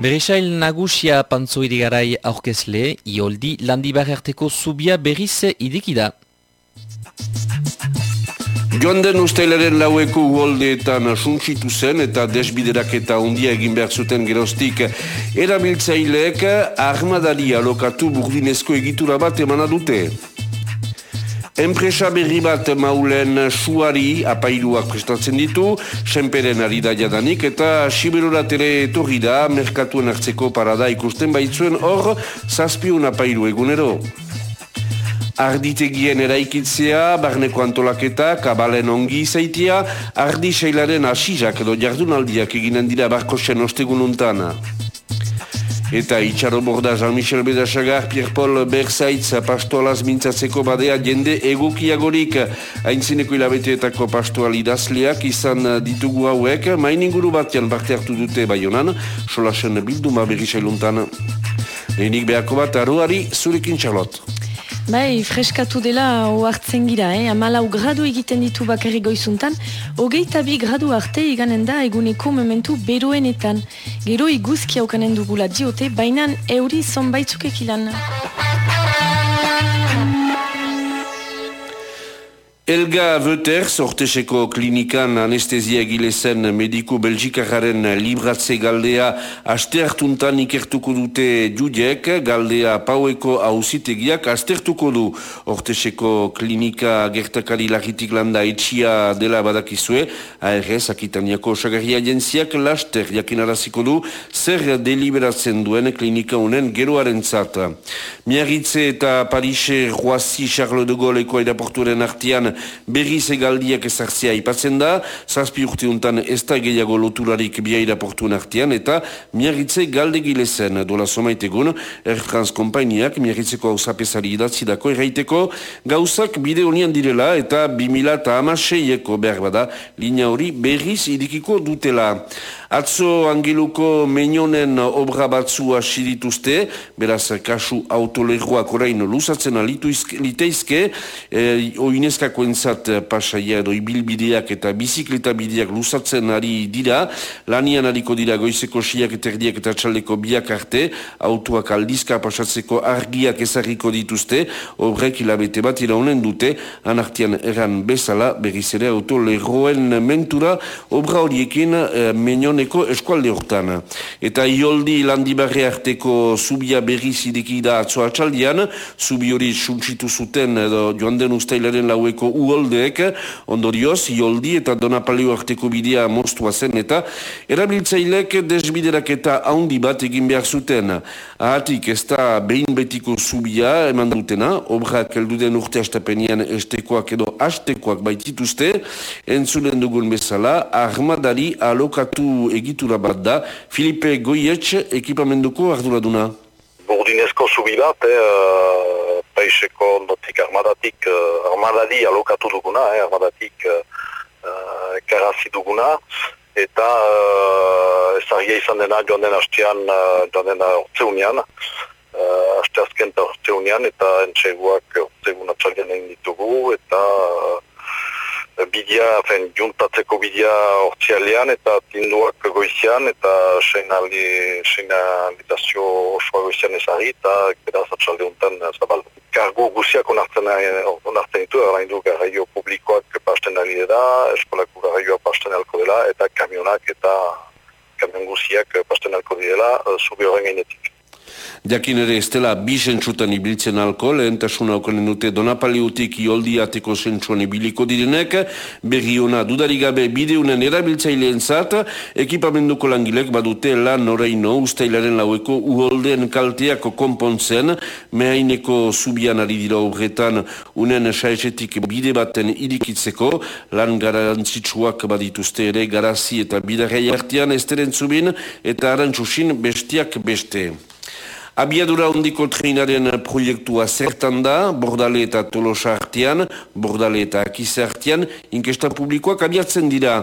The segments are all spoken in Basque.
Beresail nagusia pantzo irigarai aurkezle, ioldi landibar arteko zubia berriz idekida. Joan den usteilaren laueko uoldeetan suntsitu zen eta desbiderak eta undia egin behar zuten gerostik erabiltzaileek armadari alokatu burdinezko egitura bat emana dute. Enpresa berri bat maulen suari apailuak prestatzen ditu, senperen ari da jadanik, eta siberorat ere etorri da, merkatuen hartzeko parada ikusten baitzuen hor, zazpiun apailu egunero. Arditegien eraikitzea, barneko antolaketa, kabalen ongi izaitia, ardi seilaren asizak edo jardunaldiak eginen dira barkosen ostegun untana. Eta itxaro borda Jean-Michel Bedasagar, Pierre-Paul Berzaitz, pastoalaz mintzatzeko badea jende egokiagorik haintzineko hilabeteetako pastoal idazleak izan ditugu hauek, main inguru batean parte hartu dute baionan, solasen bilduma berri sailuntan. Lehenik behako bat, aruari, zurekin txalot. Bai, freskatu dela oartzen gira, eh? amalau gradu egiten ditu bakarri goizuntan, hogeita bi gradu arte iganen da eguneko momentu beroenetan. Gero iguzki haukanen dugula diote, bainan euri zonbaitzukek ilan. Elga Vöter, sorteseko klinikan anestezia gilezen mediku belgikararen libratze galdea aste hartuntan ikertuko dute judiek, galdea paueko hausitegiak astertuko du orteseko klinika gertakari lagitik landa etxia dela badakizue, ARS akitaniako osagarria jentziak laster jakinaraziko du zer deliberatzen duen klinika unen geroaren zata. Miarritze eta Parise Roasi Charles de Gaulle eko aeroportuaren artian berriz egaldiak ezartzea ipatzen da, zazpi urte untan ez da gehiago loturarik biaira portuen artean, eta miarritze galdegile zen, dola somaitegun, Air France kompainiak miarritzeko hau zapesari idatzi dako erraiteko, gauzak bide honian direla eta 2000 eta amaseieko behar bada, linea hori berriz idikiko dutela. Atzo angeluko menionen obra batzu asirituzte, beraz kasu autolegoak orain luzatzen aliteizke, e, oinezkako entzat pasaia edo ibilbideak eta bizikleta bideak luzatzen ari dira, lanian hariko dira goizeko siak eta erdiak eta txaleko biak arte, autoak aldizka pasatzeko argiak ezarriko dituzte, obrek hilabete bat iraunen dute, anartian eran bezala, berriz ere autolegoen mentura, obra horiekin e, Eko eskualde hortan. Eta ioldi landibarre arteko zubia berri zideki da atzoa txaldian, zubi hori suntsitu zuten edo joan den ustailaren laueko uoldeek, ondorioz, ioldi eta donapaleo arteko bidea mostua zen eta erabiltzailek desbiderak eta haundi bat egin behar zuten. Ahatik ez da behin betiko zubia eman dutena, obrak elduden urte astapenian estekoak edo astekoak baitituzte, entzulen dugun bezala, armadari alokatu egitura bat da. Filipe Goietx, ekipamenduko arduraduna. Burdinezko zubi bat, eh, uh, paiseko ondotik armadatik, uh, armadadi alokatu duguna, eh, armadatik uh, uh, karazi duguna, eta uh, ezagia izan dena joan den hastean, uh, joan den ortzeunian, uh, haste azken ortzeunian, eta entxeguak ortzegun atxalgen egin ditugu, eta bidea, fen, juntatzeko bidea ortsialean eta tinduak goizian eta seinalitazio osoa goizian ezari eta beraz atxalde untan zabal. Kargo guziak onartzen, onartzen ditu, gara indu garraio publikoak pasten ari da, eskolako garraioa pasten alko dela eta kamionak eta kamion guziak pasten alko dela, zubi horren gainetik. Jakin ere ez dela bi zentsutan ibiltzen alko, lehentasuna okanen dute donapaliutik ioldi ateko zentsuan ibiliko direnek, berri ona dudarigabe bideunen erabiltzaileen zat, ekipamenduko langilek badute lan noreino ustailaren laueko uholden kalteako konpontzen, mehaineko zubian ari dira horretan unen saezetik bide baten irikitzeko, lan garantzitsuak badituzte ere garazi eta bidarrei artean esteren zubin eta arantxusin bestiak beste. Abiadura ondiko treinaren proiektua zertan da, bordale eta tolosa artean, bordale eta akize artean, inkesta publikoak abiatzen dira.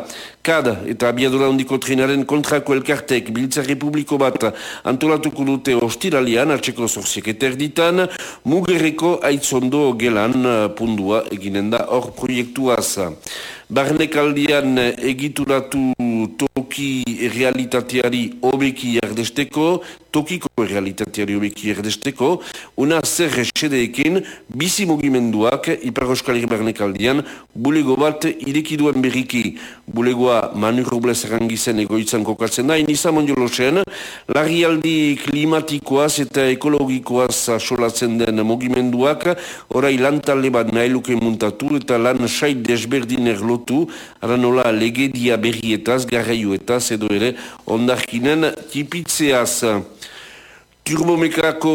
Kad eta abiadura ondiko treinaren kontrako elkartek biltzarri publiko bat antolatuko dute ostiralian, atxeko zorziek eterditan, mugerreko aitzondo gelan pundua eginen da hor proiektuaz. Barnekaldian egituratu toki realitateari obeki erdesteko, tokiko realitateari obeki erdesteko, una zer esedeekin bizi mugimenduak Ipar Euskal barnekaldian bulego bat irekiduen berriki. Bulegoa Manu Robles erangizen egoitzan kokatzen da, iniza mondiolosen, larrialdi klimatikoaz eta ekologikoaz asolatzen den mugimenduak, orai lantalde bat nahiluke muntatu eta lan sait desberdin erlotu, ara nola legedia berrietaz, garraioetaz, edo ere ondarkinen tipitzeaz. Turbomekako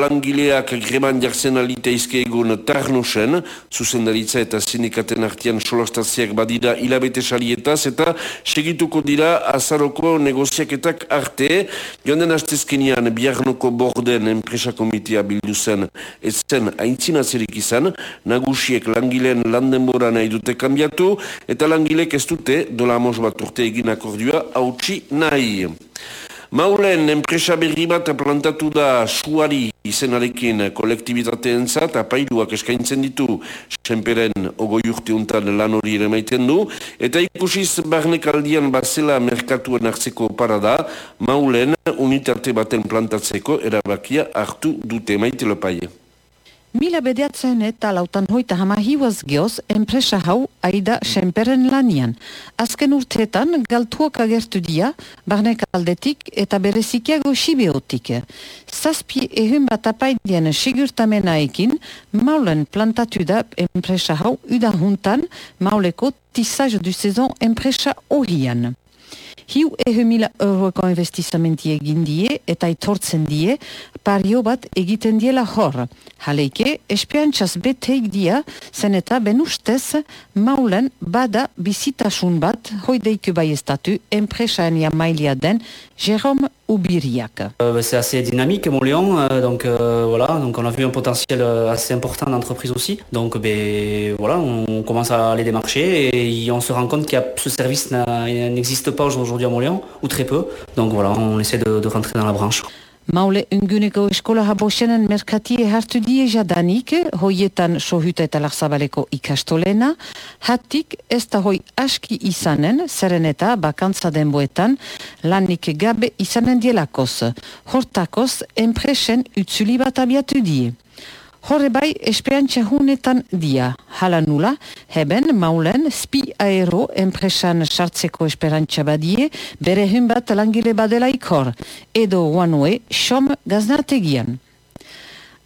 langileak greman jartzen alite izke egun tarnosen, zuzendaritza eta zinekaten artian solastatziak badira hilabete salietaz, eta segituko dira azaroko negoziaketak arte, joan den astezkenian biarnoko borden enpresa komitea bildu zen, ez zen haintzinatzerik izan, nagusiek langileen landenbora nahi dute kanbiatu, eta langilek ez dute dola amos bat urte egin akordioa hautsi nahi. Maulen, enpresa berri bat plantatu da suari izenarekin kolektibitate zat, apailuak eskaintzen ditu senperen ogoi urte untan lan hori ere maiten du, eta ikusiz barnek aldian bazela merkatuen hartzeko parada, Maulen unitate baten plantatzeko erabakia hartu dute maite lopaie. Mila bedeatzen eta lautan hoita hama hiuaz geoz enpresa hau aida senperen lanian. Azken urteetan galtuak agertu dia, barnek aldetik eta berezikiago sibeotik. Zazpi ehun bat apaidian sigurtamena ekin, maulen plantatu da enpresa hau udahuntan mauleko tissage du sezon enpresa horian. Hiu ehe mila euroeko investizamenti egin die eta itortzen die pario bat egiten diela hor. Haleike, espiantzaz beteik dia, zen eta benustez maulen bada bizitasun bat hoideiku bai estatu enpresaenia mailia den Jérôme Oubiriak. Euh, c'est assez dynamique Montléon, euh, donc euh, voilà, donc on a vu un potentiel euh, assez important d'entreprise aussi. Donc ben voilà, on commence à aller démarcher et on se rend compte a ce service n'existe pas aujourd'hui à Montléon ou très peu. Donc voilà, on essaie de, de rentrer dans la branche. Maule unguneko eskola habosenen merkatie hartu die jadanik, hoietan sohuta eta larzabaleko ikastolena, hatik ez da hoi aski izanen, zeren eta bakantza denboetan, lanik gabe izanen dielakoz. Hortakoz, enpresen utzuli bat abiatu die. Horre bai, espeantxa hunetan dia. Hala nula, heben, maulen, spi aero enpresan sartzeko esperantxa badie, bere bat langile badela ikor, edo wanue, xom gaznategian.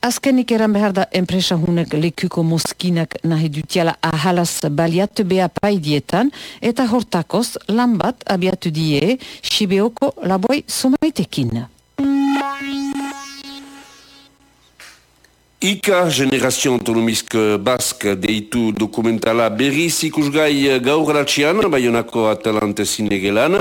Azkenik eran behar da enpresa hunek lekuko moskinak nahi dutiala ahalaz baliatu beha paidietan, eta hortakoz lan bat abiatu die, sibeoko laboi sumaitekin. Ika Generazio Autonomizk Bask deitu dokumentala berriz ikusgai gaur ratxian, baionako atalante zinegelan,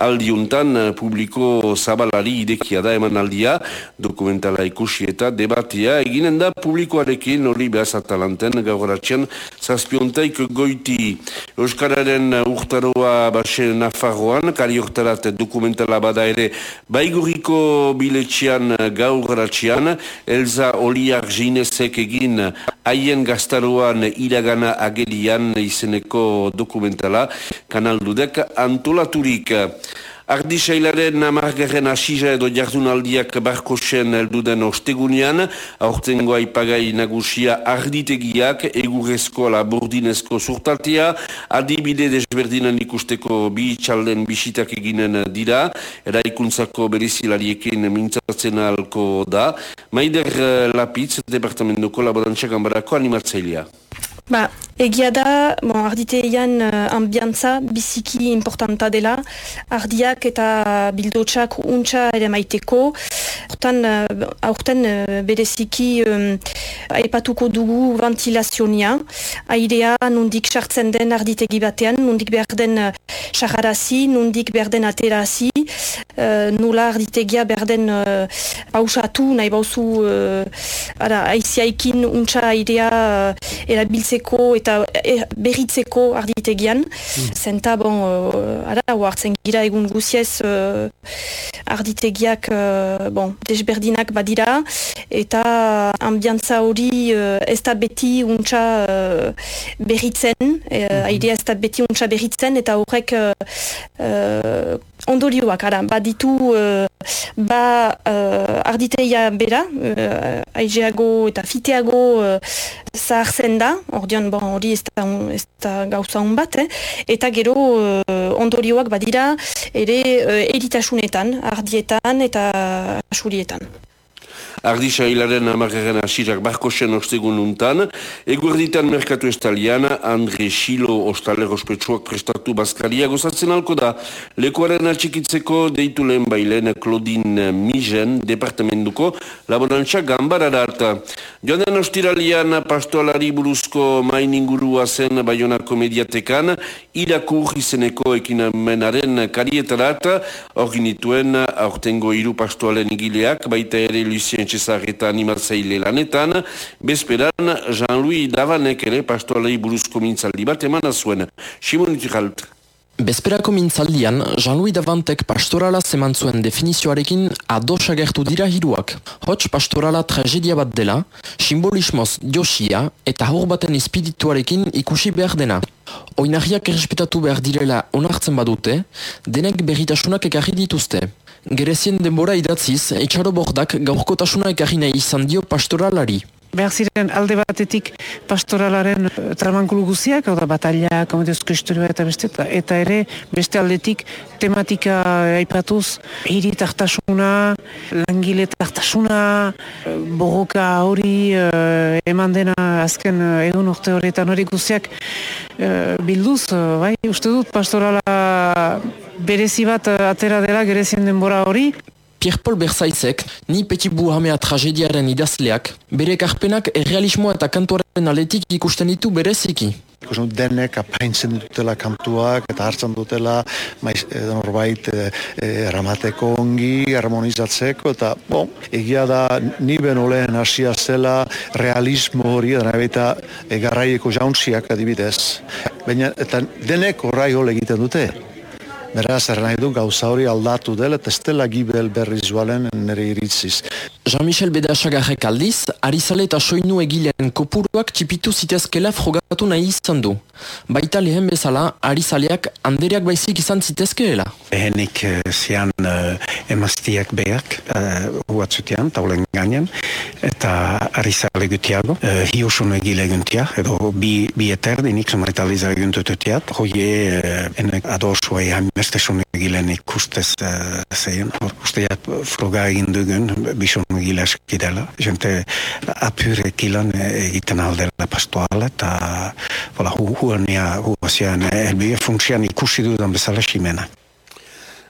aldiuntan publiko zabalari idekia da eman aldia, dokumentala ikusi eta debatia, eginen da publikoarekin hori behaz atalanten gaur ratxian, zazpiontaik goiti. Euskararen urtaroa base Nafarroan, kari urtarat dokumentala bada ere, baiguriko biletxian gaur ratxian, Elza Oliar Ginezek egin haien gaztaroan iragana agerian izeneko dokumentala kanaldudek antolaturik. Ardisailaren amargarren asija edo jardunaldiak barkosen elduden ostegunean, aurtengo aipagai nagusia arditegiak, egurrezko ala bordinezko surtatea, adibide desberdinan ikusteko bi txalden bisitak eginen dira, eraikuntzako berizilariekin mintzatzen alko da, Maider Lapitz, Departamentuko Laborantzak Ambarako animatzailea. Ba, egia da, bon, arditeian uh, ambiantza biziki importanta dela, ardiak eta bildotxak untxa ere maiteko, Hortan, uh, aurten uh, bereziki um, aipatuko dugu ventilazionia, airea nundik sartzen den arditegi batean, nundik behar den uh, nundik behar den aterazi, uh, nula arditegia behar den uh, pausatu, nahi bauzu uh, aiziaikin untxa airea uh, erabiltzeko eta e, berritzeko arditegian. Mm. Zenta, bon, uh, ara, gira egun guziez uh, arditegiak, uh, bon, desberdinak badira, eta ambiantza hori ez da beti untxa berritzen, e, mm airea ez da beti untxa berritzen, eta horrek ondorioak, ara, baditu uh, ba uh, arditeia bera, uh, aizeago eta fiteago uh, zahartzen da, ordean bon, hori ez da, ez da gauza hon bat, eh? eta gero uh, ondorioak badira ere uh, eritasunetan, ardietan eta asurietan. Ardisa hilaren amarraren asirak barkosen ostegun untan, eguerditan merkatu estalian, Andre Xilo ostaler ospetsuak prestatu bazkaria gozatzen alko da, lekuaren atxikitzeko deitu lehen bailen Claudine Mijen departamentuko laborantza gambara harta. Joan den ostiralian pastoalari buruzko main ingurua zen Bayonako mediatekan, irakur izeneko ekinamenaren karietarat, orginituen aurtengo hiru pastoalen igileak, baita ere Lucien Etxezar eta animatzaile lanetan, bezperan Jean-Louis Davanek ere pastoalei buruzko mintzaldi bat eman azuen. Simon Utiralt. Bezperako mintzaldian, Jean-Louis Davantek pastorala zeman zuen definizioarekin ados agertu dira hiruak. Hots pastorala tragedia bat dela, simbolismoz josia eta hor baten espirituarekin ikusi behar dena. Oinarriak errespetatu behar direla onartzen badute, denek berritasunak ekarri dituzte. Gerezien denbora idatziz, etxaro bordak gaurkotasuna ekarri nahi izan dio pastoralari. Behar ziren alde batetik pastoralaren uh, tramankulu guziak, hau da batalla, komediozko historioa eta beste, eta ere beste aldetik tematika aipatuz, hiri tartasuna, langile tartasuna, uh, borroka hori uh, eman dena azken egun urte horretan hori guziak bilduz, bai, uste dut pastorala berezi bat atera dela gerezien denbora hori. Pierre-Paul Berzaizek, ni peti buhamea tragediaren idazleak, bere karpenak errealismoa eta kantuaren aletik ikusten ditu bereziki. Ikusten denek apaintzen dutela kantuak eta hartzen dutela maiz, e, norbait e, eramateko ongi, harmonizatzeko eta bon, egia da ni beno lehen hasia zela realismo hori da eta e, garraieko jauntziak adibidez. Baina eta denek horrai egiten dute. Beraz, nahi du gauza hori aldatu dela, eta estela gibel berri zualen nire iritziz. Jean-Michel Bedasagarrek aldiz, Arizale eta Soinu egilean kopuruak txipitu zitezkela frogatu nahi izan du. Baita lehen bezala, Arizaleak handereak baizik izan zitezkeela. Lehenik uh, zian uh, emaztiak beak, uh, huatzutean, taulen gainen, eta Arizale gutiago, uh, hiusun egile guntia, edo bi, bi eterdinik somaitaliza guntututeat, hoie uh, enek adosua beste egilen ikustez uh, zein. Usteat froga egin dugun, bison egile eskidela. Jente apure ekilan egiten aldela pastoala, eta hu, hu, hu, hu, hu, ikusi dudan bezala ximena.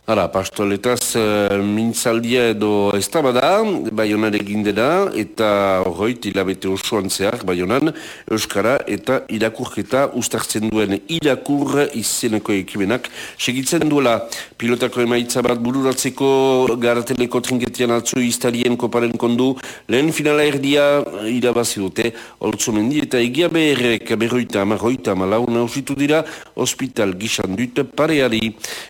Hala, pastoletaz, uh, mintzaldia edo ez da bada, baionan egindena, eta horreit hilabete osoan zehar, baionan, Euskara eta irakurketa ustartzen duen irakur izeneko ekimenak segitzen duela. Pilotako emaitza bat bururatzeko garateleko trinketian atzu iztarien koparen kondu, lehen finala erdia irabazi dute, holtzu eta egia beherrek berroita amarroita malauna usitu dira, hospital gisan dut pareari.